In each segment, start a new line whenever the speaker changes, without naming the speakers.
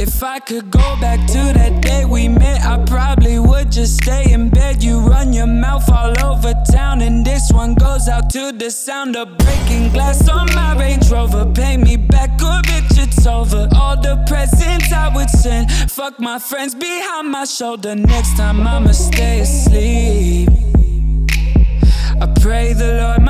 If I could go back to that day we met, I probably would just stay in bed. You run your mouth all over town, and this one goes out to the sound of breaking glass on my Range Rover. Pay me back, or bitch, it's over. All the presents I would send, fuck my friends behind my shoulder. Next time I'ma stay asleep. I pray the Lord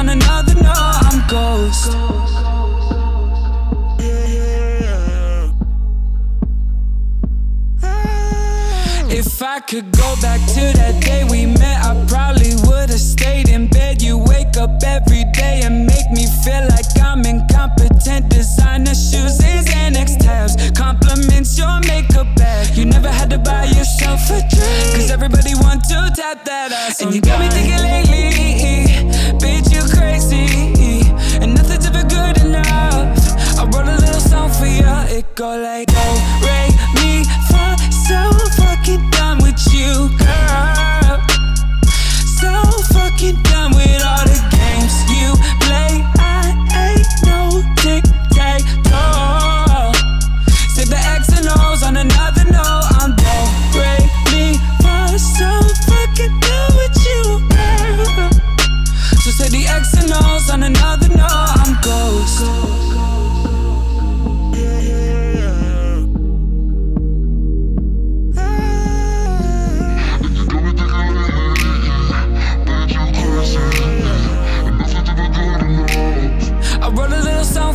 on another note. I'm ghost. If I could go back to that day we met, I probably would've stayed in bed. You wake up every day and make me feel like I'm incompetent. Designer shoes and Xanax tabs, compliments your makeup bag. You never had to buy yourself a drink, cause everybody want to tap that ass. And you got me thinking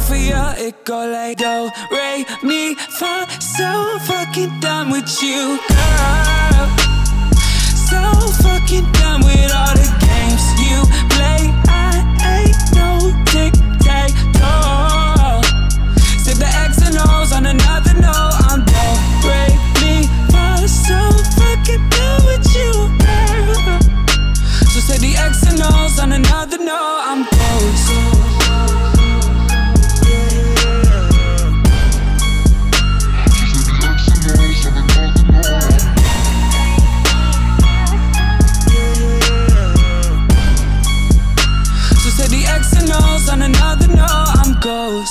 for you. It go like do, re, mi, fa. So fucking done with you, girl. So fucking done with all the games you play. I ain't no tic tac toe. Save the X and O's on another note. I'm do, re, mi, fa. So fucking done with you, girl. So say the X and O's on another note. I'm ghost. So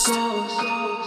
ghost.